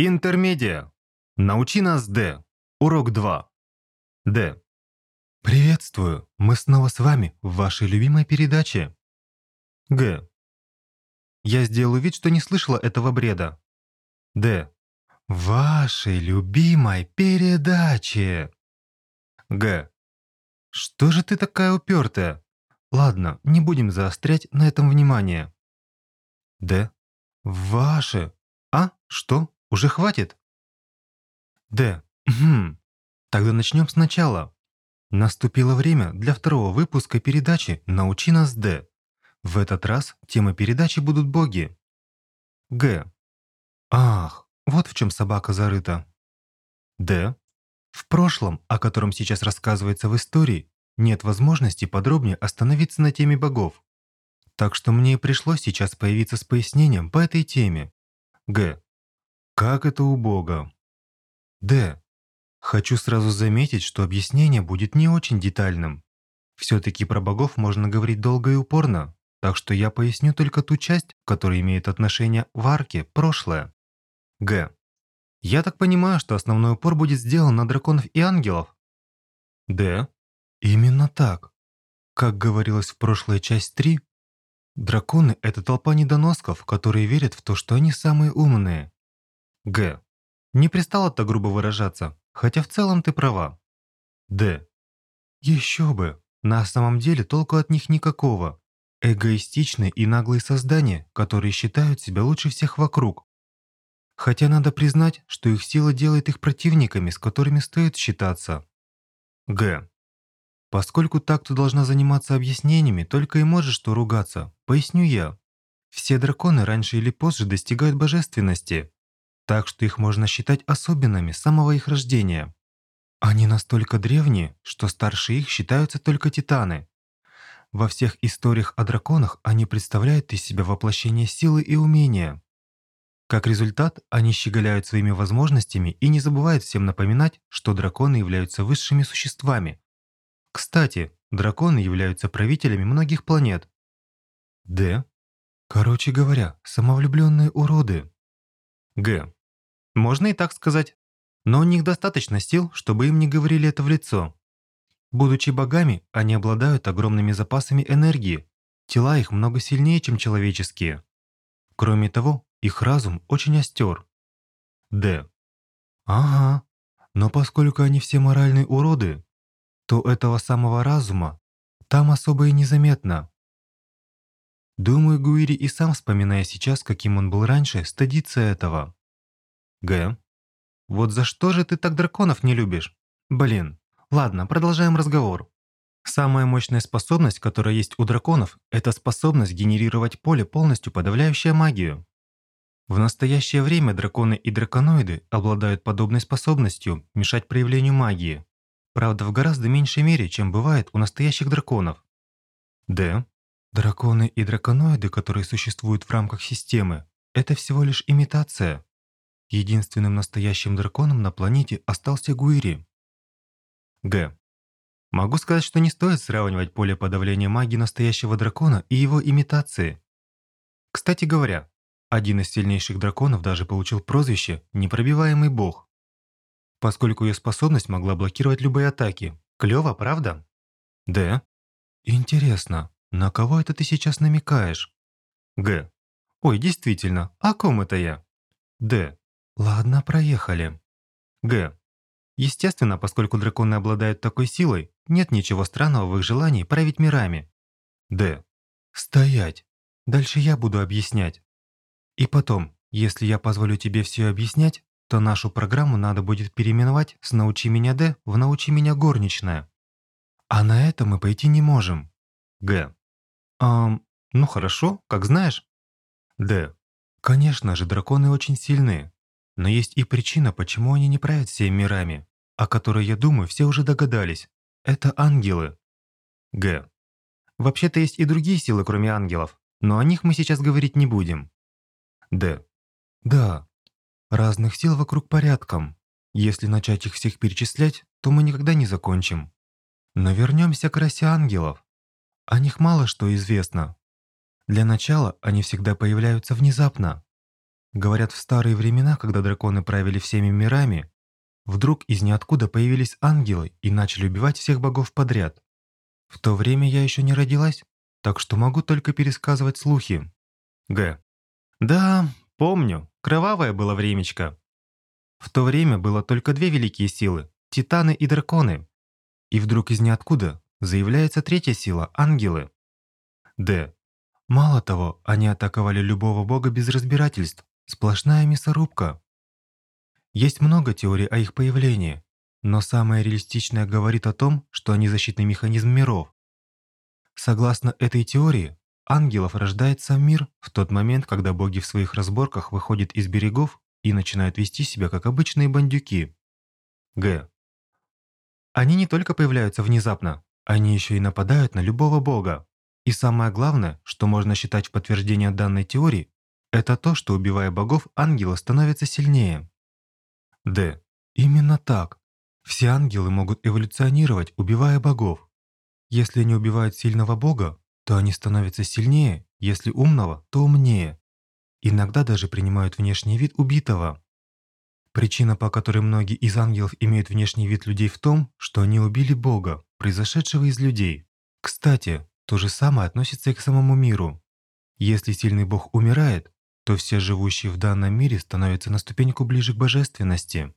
Интермедиа. Научи нас, Д. Урок 2. Д. Приветствую! Мы снова с вами в вашей любимой передаче. Г. Я сделаю вид, что не слышала этого бреда. Д. Вашей любимой передаче. Г. Что же ты такая упертая? Ладно, не будем заострять на этом внимание. Д. Ваше. А? Что? Уже хватит? Д. Хм. Тогда начнем сначала. Наступило время для второго выпуска передачи «Научи нас, Д». В этот раз тема передачи будут боги. Г. Ах, вот в чем собака зарыта. Д. В прошлом, о котором сейчас рассказывается в истории, нет возможности подробнее остановиться на теме богов. Так что мне и пришлось сейчас появиться с пояснением по этой теме. Г. Как это у Бога? Д. Хочу сразу заметить, что объяснение будет не очень детальным. Все-таки про богов можно говорить долго и упорно, так что я поясню только ту часть, которая имеет отношение в арке прошлое. Г. Я так понимаю, что основной упор будет сделан на драконов и ангелов? Д. Именно так. Как говорилось в прошлой часть 3, драконы – это толпа недоносков, которые верят в то, что они самые умные. Г. Не пристало так грубо выражаться, хотя в целом ты права. Д. Еще бы, на самом деле толку от них никакого. Эгоистичные и наглые создания, которые считают себя лучше всех вокруг. Хотя надо признать, что их сила делает их противниками, с которыми стоит считаться. Г. Поскольку так ты должна заниматься объяснениями, только и можешь что ругаться, поясню я. Все драконы раньше или позже достигают божественности, так что их можно считать особенными с самого их рождения. Они настолько древние, что старше их считаются только титаны. Во всех историях о драконах они представляют из себя воплощение силы и умения. Как результат, они щеголяют своими возможностями и не забывают всем напоминать, что драконы являются высшими существами. Кстати, драконы являются правителями многих планет. Д. Короче говоря, самовлюбленные уроды. Г. Можно и так сказать. Но у них достаточно сил, чтобы им не говорили это в лицо. Будучи богами, они обладают огромными запасами энергии. Тела их много сильнее, чем человеческие. Кроме того, их разум очень остер. Д. Ага, но поскольку они все моральные уроды, то этого самого разума там особо и незаметно. Думаю, Гуири и сам, вспоминая сейчас, каким он был раньше, стыдится этого. Г. Вот за что же ты так драконов не любишь? Блин. Ладно, продолжаем разговор. Самая мощная способность, которая есть у драконов, это способность генерировать поле, полностью подавляющее магию. В настоящее время драконы и драконоиды обладают подобной способностью мешать проявлению магии. Правда, в гораздо меньшей мере, чем бывает у настоящих драконов. Д. Драконы и драконоиды, которые существуют в рамках системы, это всего лишь имитация. Единственным настоящим драконом на планете остался Гуири. Г. Могу сказать, что не стоит сравнивать поле подавления магии настоящего дракона и его имитации. Кстати говоря, один из сильнейших драконов даже получил прозвище «Непробиваемый бог». Поскольку ее способность могла блокировать любые атаки. Клево, правда? Д. Интересно, на кого это ты сейчас намекаешь? Г. Ой, действительно, о ком это я? Д. Ладно, проехали. Г. Естественно, поскольку драконы обладают такой силой, нет ничего странного в их желании править мирами. Д. Стоять. Дальше я буду объяснять. И потом, если я позволю тебе все объяснять, то нашу программу надо будет переименовать с «Научи меня Д» в «Научи меня горничная». А на это мы пойти не можем. Г. Эм, ну хорошо, как знаешь. Д. Конечно же, драконы очень сильны, но есть и причина, почему они не правят всеми мирами, о которой, я думаю, все уже догадались. Это ангелы. Г. Вообще-то есть и другие силы, кроме ангелов, но о них мы сейчас говорить не будем. Д. Да, разных сил вокруг порядком. Если начать их всех перечислять, то мы никогда не закончим. Но вернемся к расе ангелов. О них мало что известно. Для начала они всегда появляются внезапно. Говорят, в старые времена, когда драконы правили всеми мирами, вдруг из ниоткуда появились ангелы и начали убивать всех богов подряд. В то время я еще не родилась, так что могу только пересказывать слухи. Г. Да, помню, кровавое было времечко. В то время было только две великие силы – титаны и драконы. И вдруг из ниоткуда заявляется третья сила – ангелы. Д. Мало того, они атаковали любого бога без разбирательств. Сплошная мясорубка. Есть много теорий о их появлении, но самая реалистичная говорит о том, что они защитный механизм миров. Согласно этой теории, ангелов рождает сам мир в тот момент, когда боги в своих разборках выходят из берегов и начинают вести себя как обычные бандюки. Г. Они не только появляются внезапно, они еще и нападают на любого бога. И самое главное, что можно считать в подтверждение данной теории, это то, что убивая богов, ангелы становятся сильнее. Д. Именно так. Все ангелы могут эволюционировать, убивая богов. Если они убивают сильного бога, то они становятся сильнее, если умного, то умнее. Иногда даже принимают внешний вид убитого. Причина, по которой многие из ангелов имеют внешний вид людей в том, что они убили Бога, произошедшего из людей. Кстати, то же самое относится и к самому миру. Если сильный Бог умирает, то все живущие в данном мире становятся на ступеньку ближе к божественности.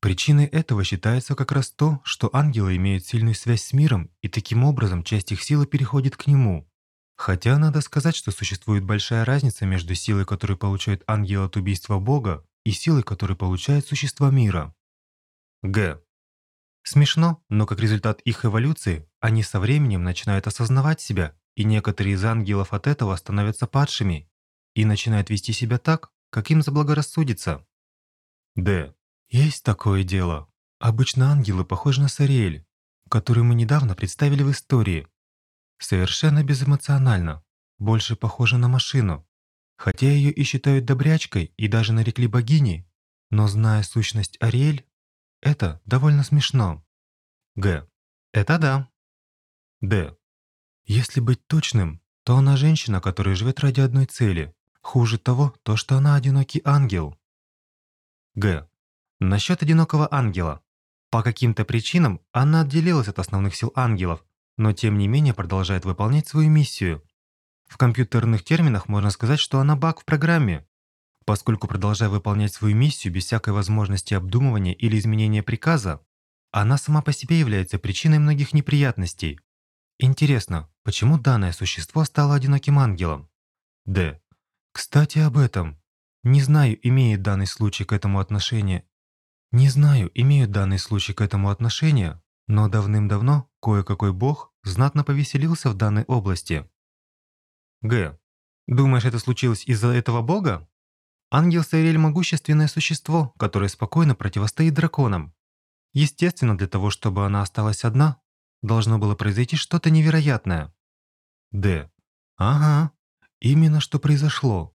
Причиной этого считается как раз то, что ангелы имеют сильную связь с миром, и таким образом часть их силы переходит к нему. Хотя надо сказать, что существует большая разница между силой, которую получает ангел от убийства Бога, и силой, которую получают существа мира. Г. Смешно, но как результат их эволюции, они со временем начинают осознавать себя, и некоторые из ангелов от этого становятся падшими и начинают вести себя так, как им заблагорассудится. Д. Есть такое дело. Обычно ангелы похожи на Сариэль, которую мы недавно представили в истории. Совершенно безэмоционально, больше похожа на машину. Хотя ее и считают добрячкой и даже нарекли богиней, но зная сущность Ариэль, это довольно смешно. Г. Это да. Д. Если быть точным, то она женщина, которая живет ради одной цели Хуже того, то, что она одинокий ангел. Г. Насчет одинокого ангела. По каким-то причинам она отделилась от основных сил ангелов, но тем не менее продолжает выполнять свою миссию. В компьютерных терминах можно сказать, что она баг в программе, поскольку продолжая выполнять свою миссию без всякой возможности обдумывания или изменения приказа, она сама по себе является причиной многих неприятностей. Интересно, почему данное существо стало одиноким ангелом? Д. Кстати, об этом. Не знаю, имеет данный случай к этому отношение. Не знаю, имеют данный случай к этому отношение, но давным-давно кое-какой бог знатно повеселился в данной области. Г. Думаешь, это случилось из-за этого бога? Ангел Сариэль – могущественное существо, которое спокойно противостоит драконам. Естественно, для того, чтобы она осталась одна, должно было произойти что-то невероятное. Д. Ага, Именно что произошло.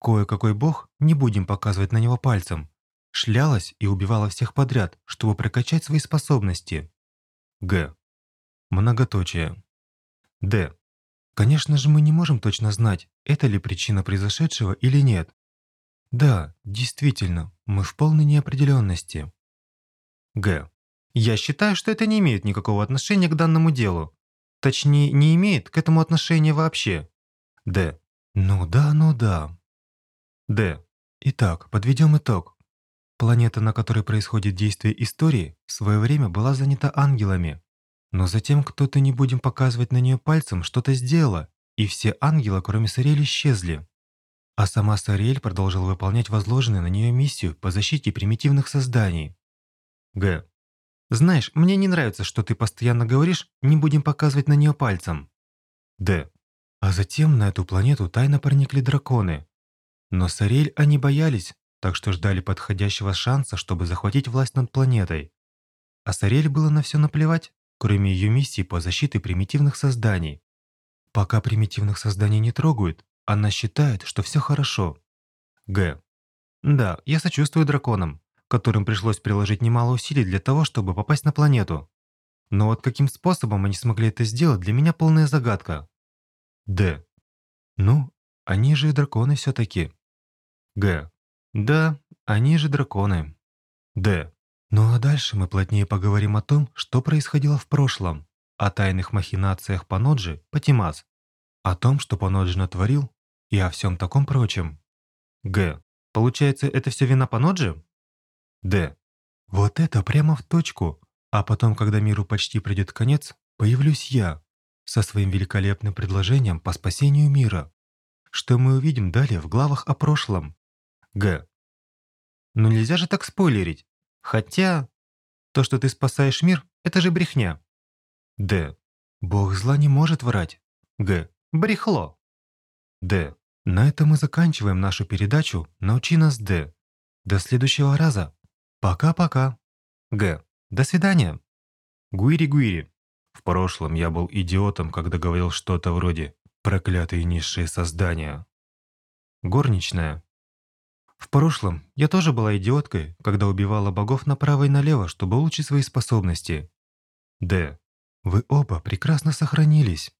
Кое-какой бог, не будем показывать на него пальцем, шлялась и убивала всех подряд, чтобы прокачать свои способности. Г. Многоточие. Д. Конечно же, мы не можем точно знать, это ли причина произошедшего или нет. Да, действительно, мы в полной неопределенности. Г. Я считаю, что это не имеет никакого отношения к данному делу. Точнее, не имеет к этому отношения вообще. Д. Ну да, ну да. Д. Итак, подведем итог. Планета, на которой происходит действие истории, в свое время была занята ангелами. Но затем кто-то, не будем показывать на нее пальцем, что-то сделала, и все ангелы, кроме Сариэль, исчезли. А сама Сариэль продолжила выполнять возложенную на нее миссию по защите примитивных созданий. Г. Знаешь, мне не нравится, что ты постоянно говоришь «не будем показывать на нее пальцем». Д. А затем на эту планету тайно проникли драконы. Но Сарель они боялись, так что ждали подходящего шанса, чтобы захватить власть над планетой. А Сарель было на все наплевать, кроме ее миссии по защите примитивных созданий. Пока примитивных созданий не трогают, она считает, что все хорошо. Г. Да, я сочувствую драконам, которым пришлось приложить немало усилий для того, чтобы попасть на планету. Но вот каким способом они смогли это сделать, для меня полная загадка. Д. Ну, они же драконы все-таки. Г. Да, они же драконы. Д. Ну а дальше мы плотнее поговорим о том, что происходило в прошлом, о тайных махинациях Паноджи Патимас, о том, что Паноджи натворил, и о всем таком прочем. Г. Получается, это все вина Паноджи? Д. Вот это прямо в точку. А потом, когда миру почти придет конец, появлюсь я со своим великолепным предложением по спасению мира, что мы увидим далее в главах о прошлом. Г. Ну нельзя же так спойлерить. Хотя, то, что ты спасаешь мир, это же брехня. Д. Бог зла не может врать. Г. Брехло. Д. На этом мы заканчиваем нашу передачу «Научи нас, Д». До следующего раза. Пока-пока. Г. До свидания. Гуири-гуири. В прошлом я был идиотом, когда говорил что-то вроде «проклятые низшие создания». Горничная. В прошлом я тоже была идиоткой, когда убивала богов направо и налево, чтобы улучшить свои способности. Д. Вы оба прекрасно сохранились.